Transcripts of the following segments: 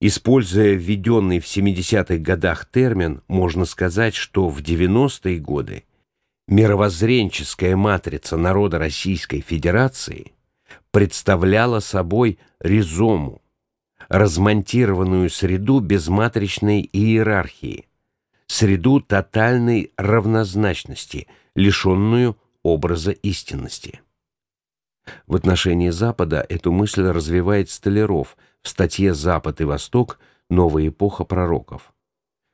Используя введенный в 70-х годах термин, можно сказать, что в 90-е годы мировоззренческая матрица народа Российской Федерации представляла собой ризому, размонтированную среду безматричной иерархии, среду тотальной равнозначности, лишенную образа истинности. В отношении Запада эту мысль развивает Столяров в статье «Запад и Восток. Новая эпоха пророков».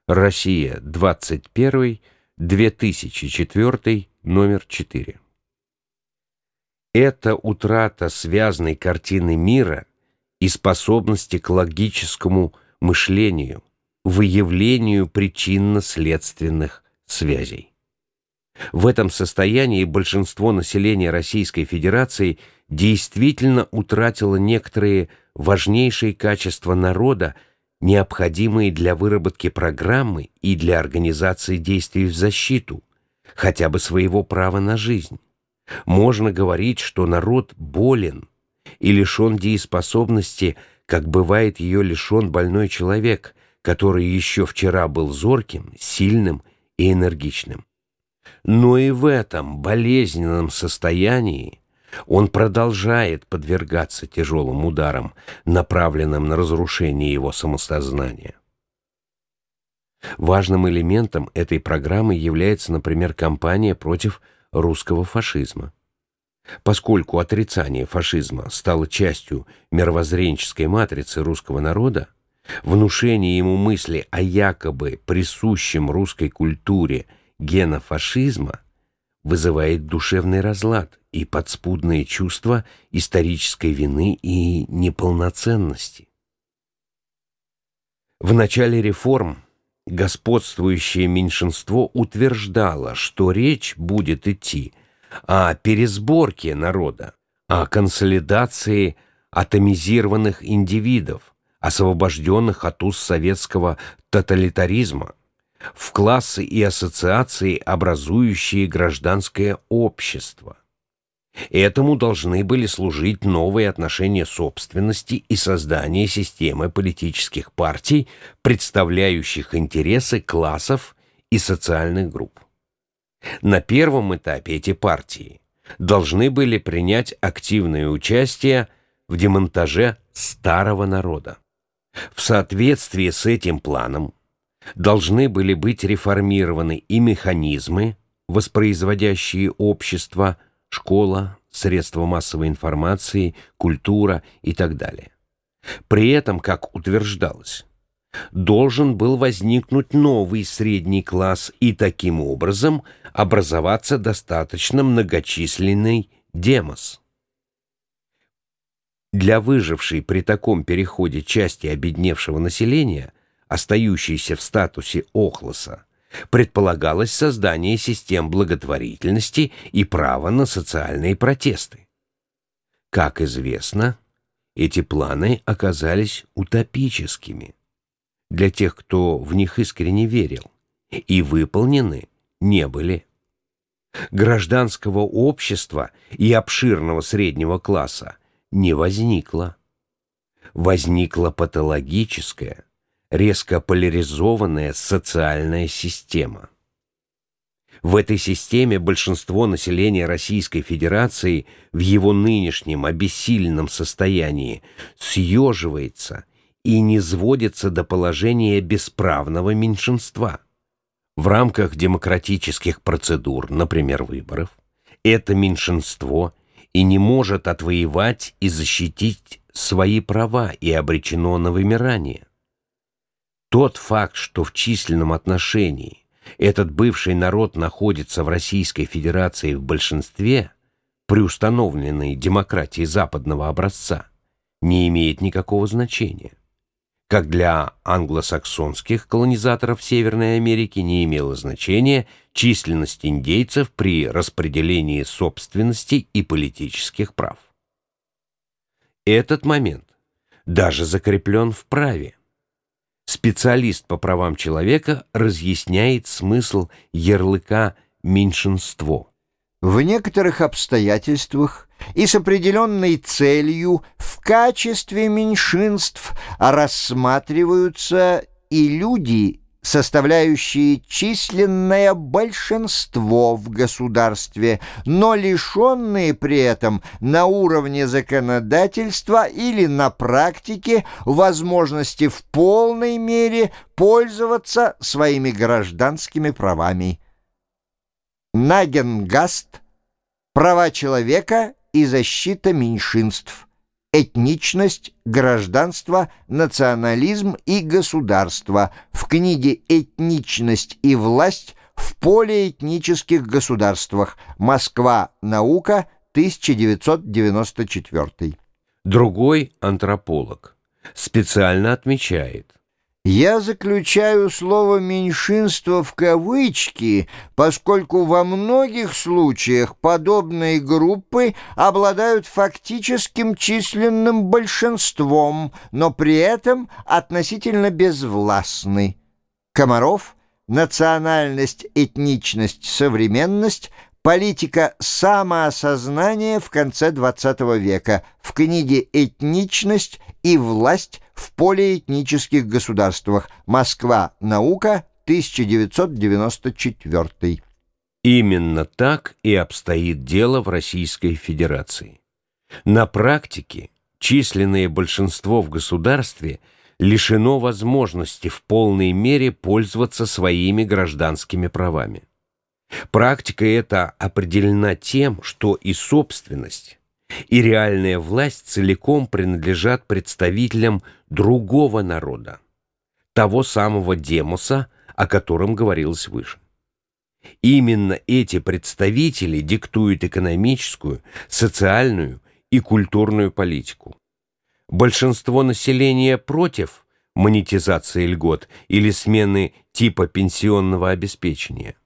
Россия, 21 2004, номер 4. Это утрата связанной картины мира и способности к логическому мышлению, выявлению причинно-следственных связей. В этом состоянии большинство населения Российской Федерации действительно утратило некоторые важнейшие качества народа, необходимые для выработки программы и для организации действий в защиту, хотя бы своего права на жизнь. Можно говорить, что народ болен и лишен дееспособности, как бывает ее лишен больной человек, который еще вчера был зорким, сильным и энергичным. Но и в этом болезненном состоянии он продолжает подвергаться тяжелым ударам, направленным на разрушение его самосознания. Важным элементом этой программы является, например, кампания против русского фашизма. Поскольку отрицание фашизма стало частью мировоззренческой матрицы русского народа, внушение ему мысли о якобы присущем русской культуре – гена фашизма вызывает душевный разлад и подспудное чувство исторической вины и неполноценности. В начале реформ господствующее меньшинство утверждало, что речь будет идти о пересборке народа, о консолидации атомизированных индивидов, освобожденных от уз советского тоталитаризма, в классы и ассоциации, образующие гражданское общество. Этому должны были служить новые отношения собственности и создание системы политических партий, представляющих интересы классов и социальных групп. На первом этапе эти партии должны были принять активное участие в демонтаже старого народа. В соответствии с этим планом должны были быть реформированы и механизмы, воспроизводящие общество, школа, средства массовой информации, культура и так далее. При этом, как утверждалось, должен был возникнуть новый средний класс и таким образом образоваться достаточно многочисленный демос. Для выжившей при таком переходе части обедневшего населения – остающейся в статусе Охлоса, предполагалось создание систем благотворительности и право на социальные протесты. Как известно, эти планы оказались утопическими для тех, кто в них искренне верил, и выполнены не были. Гражданского общества и обширного среднего класса не возникло. Возникла патологическая, резко поляризованная социальная система. В этой системе большинство населения Российской Федерации в его нынешнем обессиленном состоянии съеживается и не сводится до положения бесправного меньшинства. В рамках демократических процедур, например, выборов, это меньшинство и не может отвоевать и защитить свои права и обречено на вымирание. Тот факт, что в численном отношении этот бывший народ находится в Российской Федерации в большинстве, при установленной демократии западного образца, не имеет никакого значения. Как для англосаксонских колонизаторов Северной Америки не имело значения численность индейцев при распределении собственности и политических прав. Этот момент даже закреплен в праве специалист по правам человека разъясняет смысл ярлыка «меньшинство». в некоторых обстоятельствах и с определенной целью в качестве меньшинств рассматриваются и люди, составляющие численное большинство в государстве, но лишенные при этом на уровне законодательства или на практике возможности в полной мере пользоваться своими гражданскими правами. Нагенгаст «Права человека и защита меньшинств» Этничность, гражданство, национализм и государство в книге «Этничность и власть в полиэтнических государствах. Москва. Наука. 1994». Другой антрополог специально отмечает, я заключаю слово «меньшинство» в кавычки, поскольку во многих случаях подобные группы обладают фактическим численным большинством, но при этом относительно безвластны. Комаров «Национальность, этничность, современность. Политика самоосознания в конце XX века» в книге «Этничность и власть в полиэтнических государствах. Москва. Наука. 1994. Именно так и обстоит дело в Российской Федерации. На практике численное большинство в государстве лишено возможности в полной мере пользоваться своими гражданскими правами. Практика эта определена тем, что и собственность, и реальная власть целиком принадлежат представителям другого народа, того самого демоса, о котором говорилось выше. Именно эти представители диктуют экономическую, социальную и культурную политику. Большинство населения против монетизации льгот или смены типа пенсионного обеспечения.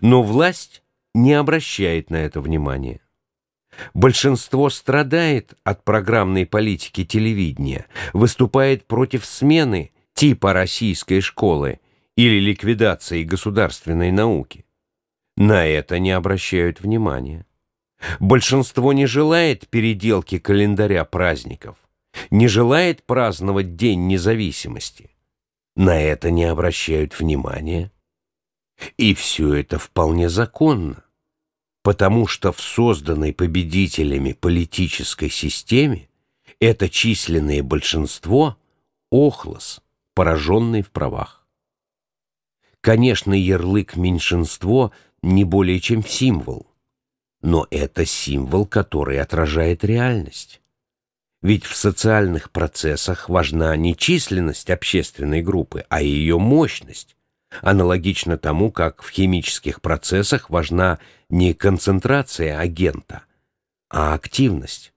Но власть не обращает на это внимания. Большинство страдает от программной политики телевидения, выступает против смены типа российской школы или ликвидации государственной науки. На это не обращают внимания. Большинство не желает переделки календаря праздников, не желает праздновать День независимости. На это не обращают внимания. И все это вполне законно потому что в созданной победителями политической системе это численное большинство – охлос, пораженный в правах. Конечно, ярлык «меньшинство» не более чем символ, но это символ, который отражает реальность. Ведь в социальных процессах важна не численность общественной группы, а ее мощность, аналогично тому, как в химических процессах важна не концентрация агента, а активность.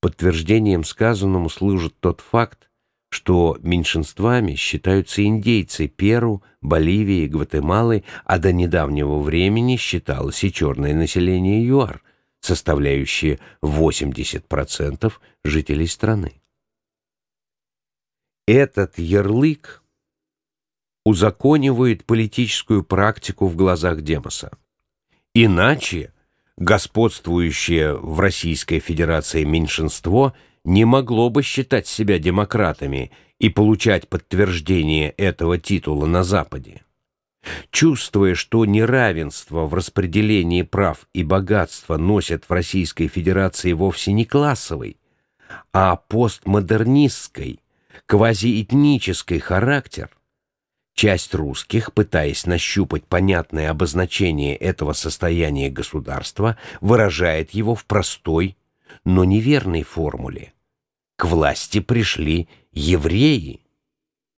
Подтверждением сказанному служит тот факт, что меньшинствами считаются индейцы Перу, Боливии, Гватемалы, а до недавнего времени считалось и черное население ЮАР, составляющее 80% жителей страны. Этот ярлык узаконивает политическую практику в глазах Демоса. Иначе господствующее в Российской Федерации меньшинство не могло бы считать себя демократами и получать подтверждение этого титула на Западе. Чувствуя, что неравенство в распределении прав и богатства носят в Российской Федерации вовсе не классовый, а постмодернистской, квазиэтнический характер, Часть русских, пытаясь нащупать понятное обозначение этого состояния государства, выражает его в простой, но неверной формуле. К власти пришли евреи.